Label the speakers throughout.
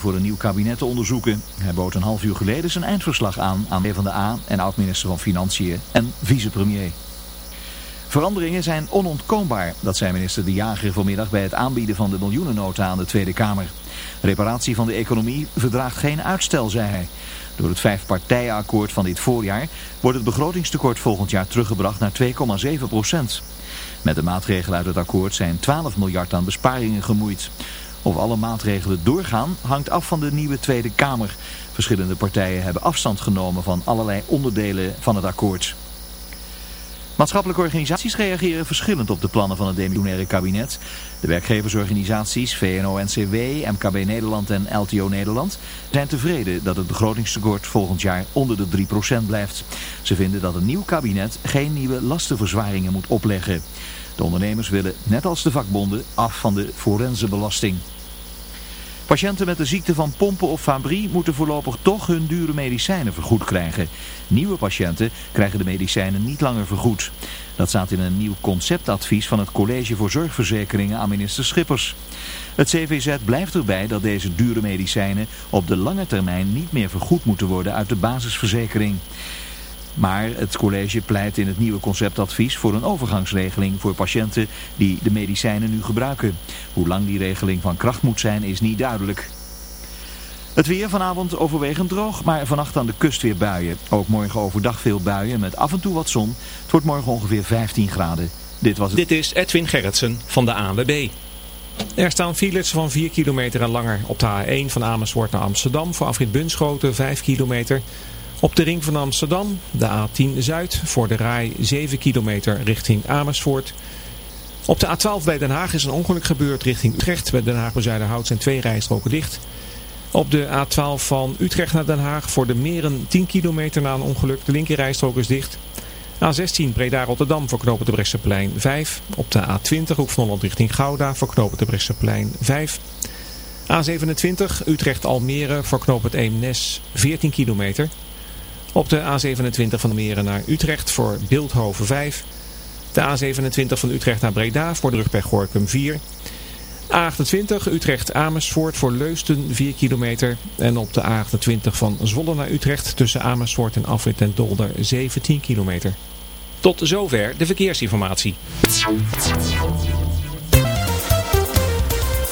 Speaker 1: voor een nieuw kabinet te onderzoeken. Hij bood een half uur geleden zijn eindverslag aan aan de A en oud-minister van Financiën en vicepremier. Veranderingen zijn onontkoombaar, dat zei minister De Jager vanmiddag bij het aanbieden van de miljoenennota aan de Tweede Kamer. Reparatie van de economie verdraagt geen uitstel, zei hij. Door het vijfpartijenakkoord van dit voorjaar wordt het begrotingstekort volgend jaar teruggebracht naar 2,7 procent. Met de maatregelen uit het akkoord zijn 12 miljard aan besparingen gemoeid. Of alle maatregelen doorgaan hangt af van de nieuwe Tweede Kamer. Verschillende partijen hebben afstand genomen van allerlei onderdelen van het akkoord. Maatschappelijke organisaties reageren verschillend op de plannen van het demissionaire kabinet. De werkgeversorganisaties VNO-NCW, MKB Nederland en LTO Nederland zijn tevreden dat het begrotingstekort volgend jaar onder de 3% blijft. Ze vinden dat een nieuw kabinet geen nieuwe lastenverzwaringen moet opleggen. De ondernemers willen, net als de vakbonden, af van de forensenbelasting. Patiënten met de ziekte van pompen of fabrie moeten voorlopig toch hun dure medicijnen vergoed krijgen. Nieuwe patiënten krijgen de medicijnen niet langer vergoed. Dat staat in een nieuw conceptadvies van het College voor Zorgverzekeringen aan minister Schippers. Het CVZ blijft erbij dat deze dure medicijnen op de lange termijn niet meer vergoed moeten worden uit de basisverzekering. Maar het college pleit in het nieuwe conceptadvies voor een overgangsregeling voor patiënten die de medicijnen nu gebruiken. Hoe lang die regeling van kracht moet zijn is niet duidelijk. Het weer vanavond overwegend droog, maar vannacht aan de kust weer buien. Ook morgen overdag veel buien met af en toe wat zon. Het wordt morgen ongeveer 15 graden. Dit, was het...
Speaker 2: Dit is Edwin Gerritsen van de ANWB. Er staan files van 4 kilometer en langer op de A1 van Amersfoort naar Amsterdam voor afrit Bunschoten 5 kilometer... Op de ring van Amsterdam, de A10 Zuid, voor de rij 7 kilometer richting Amersfoort. Op de A12 bij Den Haag is een ongeluk gebeurd richting Utrecht. Bij Den Haag bij Hout zijn twee rijstroken dicht. Op de A12 van Utrecht naar Den Haag voor de meren 10 kilometer na een ongeluk. De linkerrijstrook is dicht. A16 Breda-Rotterdam voor knopen de Bresseplein 5. Op de A20 Hoek van Holland richting Gouda voor knopen de Bresseplein 5. A27 Utrecht-Almere voor knopen het Eemnes 14 kilometer. Op de A27 van Meren naar Utrecht voor Beeldhoven 5. De A27 van Utrecht naar Breda voor de rug bij Gorkum 4. A28 Utrecht-Amersfoort voor Leusden 4 kilometer. En op de A28 van Zwolle naar Utrecht tussen Amersfoort en Afrit en Dolder 17 kilometer. Tot zover de verkeersinformatie.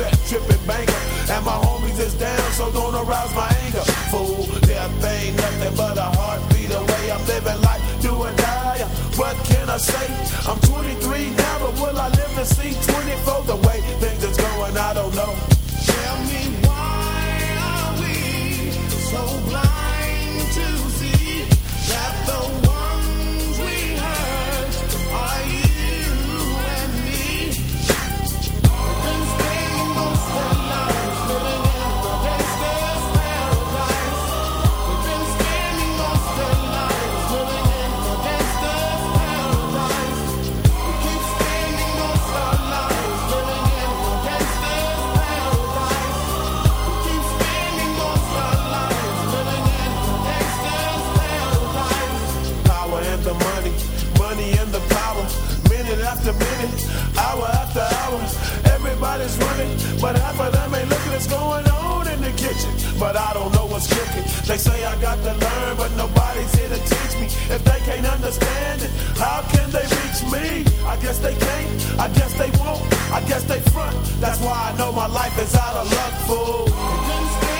Speaker 3: set tripping banker. And my homies is down, so don't arouse my anger. Fool, death ain't nothing but a heartbeat away. I'm living life, do or die. What can I say? I'm 23 now, but will I live to see 24? The way They say I got to learn, but nobody's here to teach me. If they can't understand it, how can they reach me? I guess they can't, I guess they won't, I guess they front. That's why I know my life is out of luck, fool.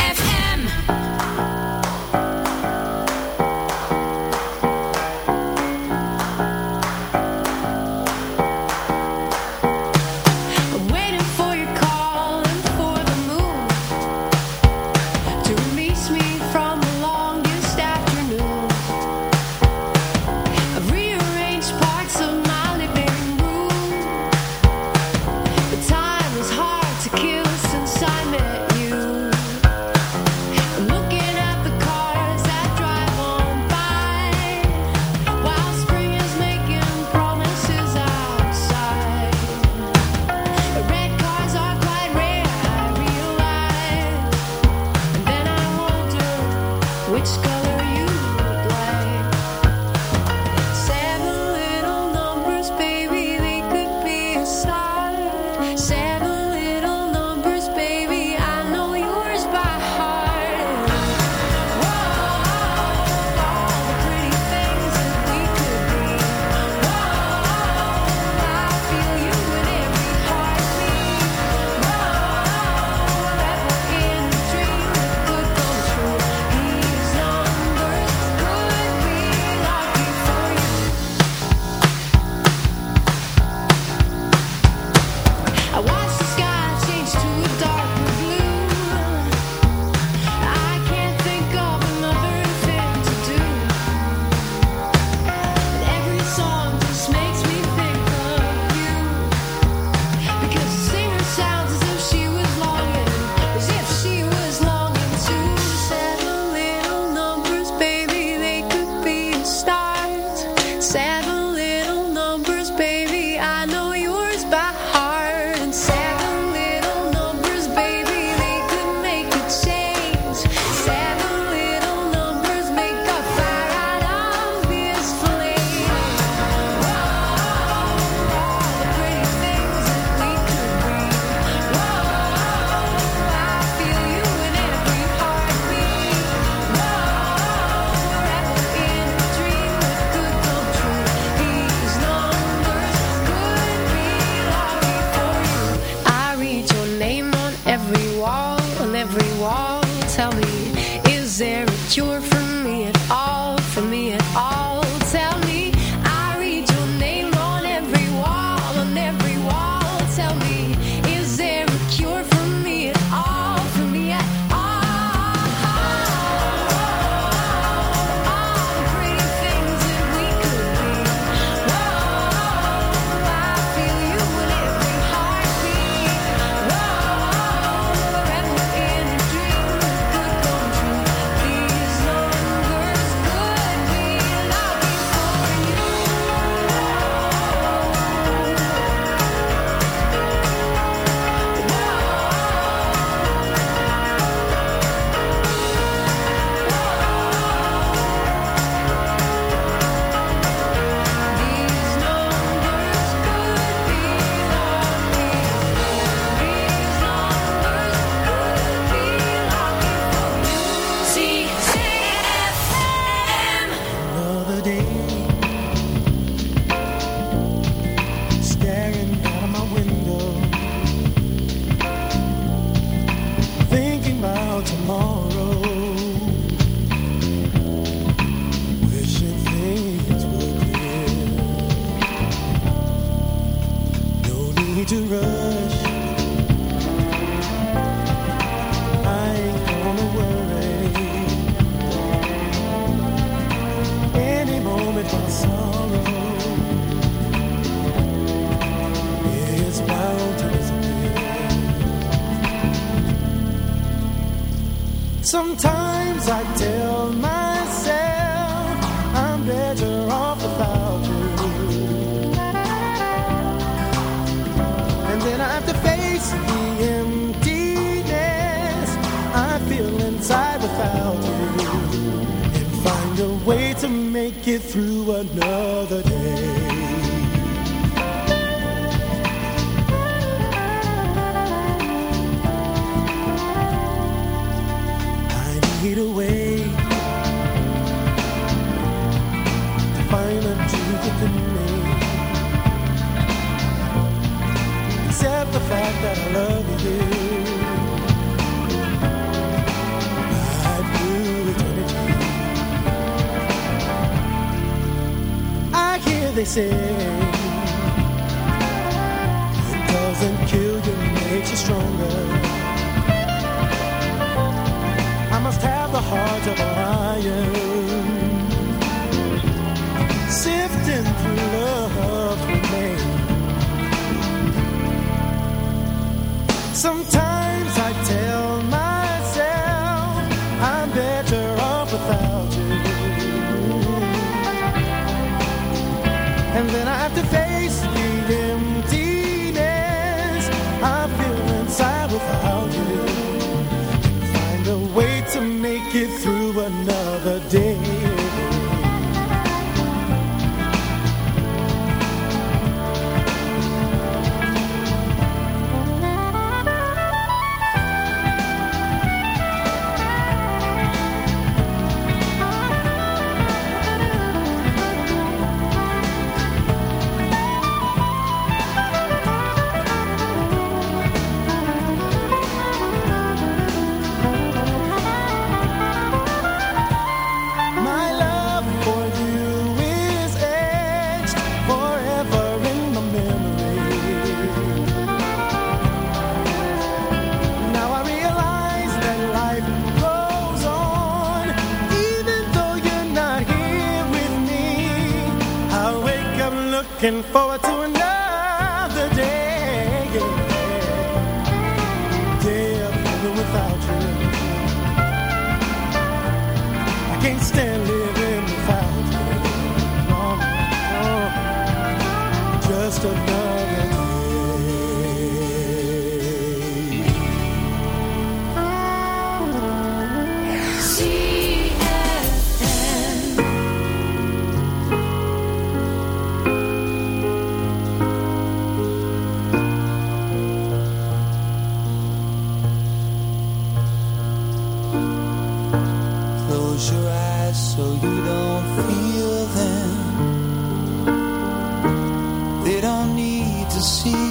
Speaker 4: to
Speaker 5: see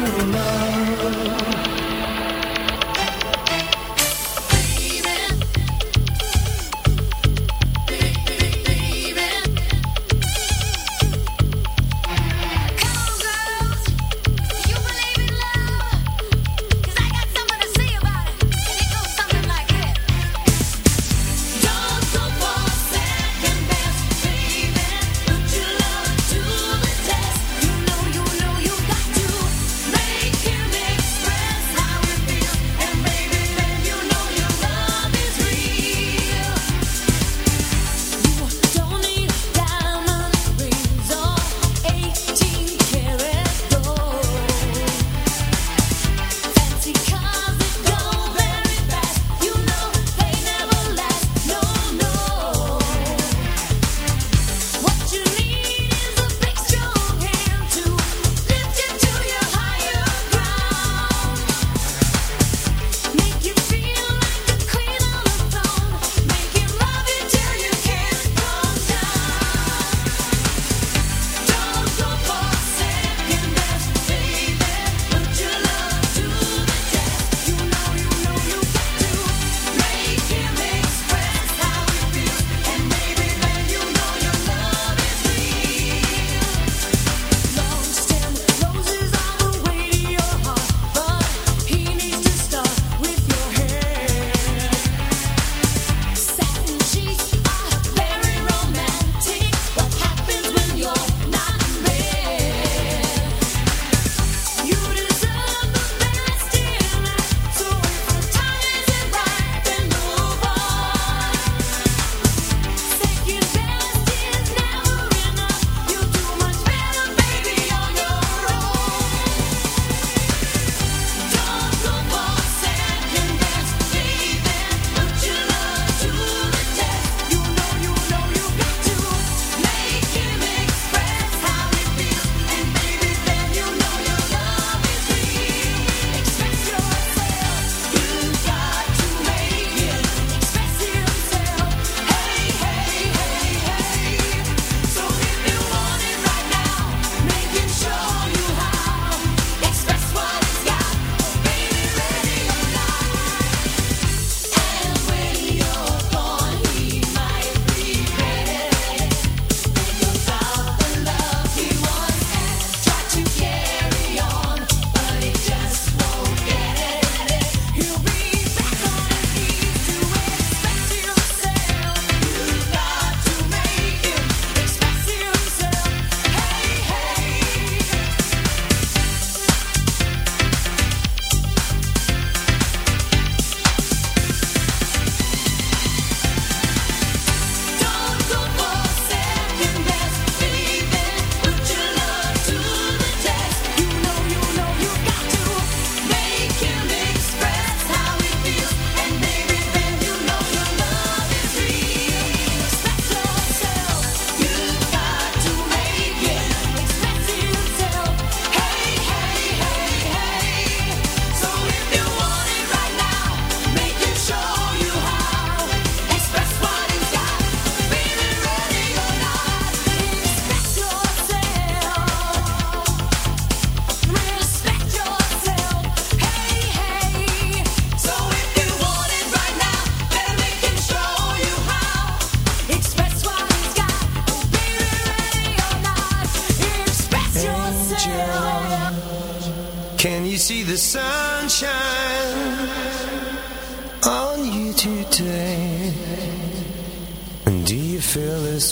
Speaker 5: you love.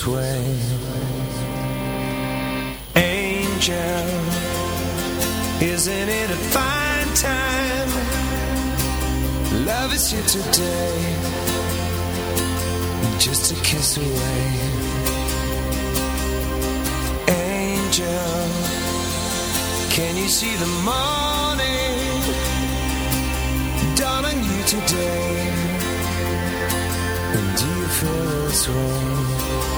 Speaker 5: Way? Angel, isn't it a fine time? Love is here today, just a kiss away. Angel, can you see the morning dawn on you today? And do you feel this way?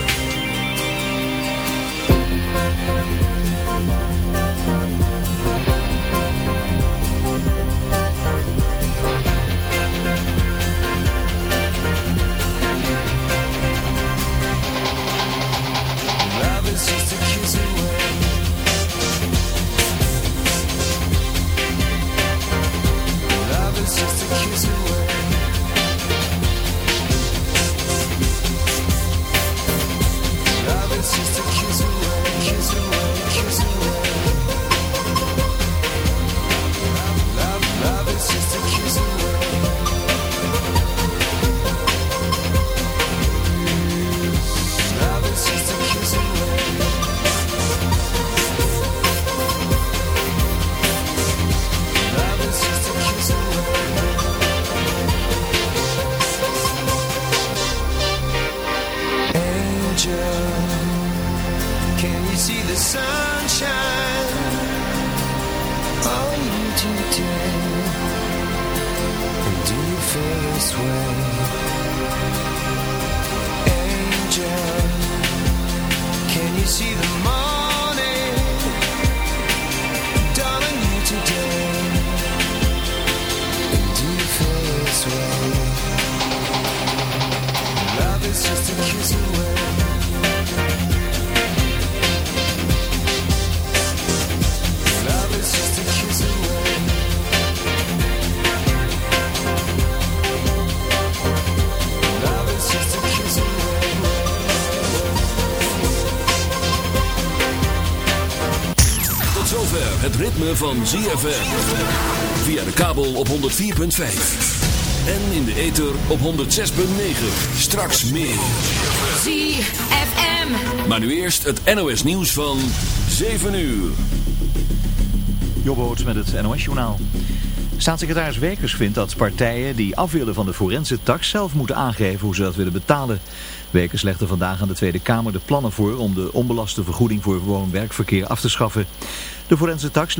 Speaker 5: Thank you.
Speaker 6: Van ZFM. Via de kabel op 104.5. En in de ether op 106.9. Straks meer.
Speaker 7: ZFM.
Speaker 6: Maar nu eerst het NOS nieuws van 7 uur.
Speaker 1: Jobboot met het NOS-journaal. Staatssecretaris Wekers vindt dat partijen die af willen van de forense tax zelf moeten aangeven hoe ze dat willen betalen. Wekers legde vandaag aan de Tweede Kamer de plannen voor om de onbelaste vergoeding voor woon-werkverkeer af te schaffen. De forense tax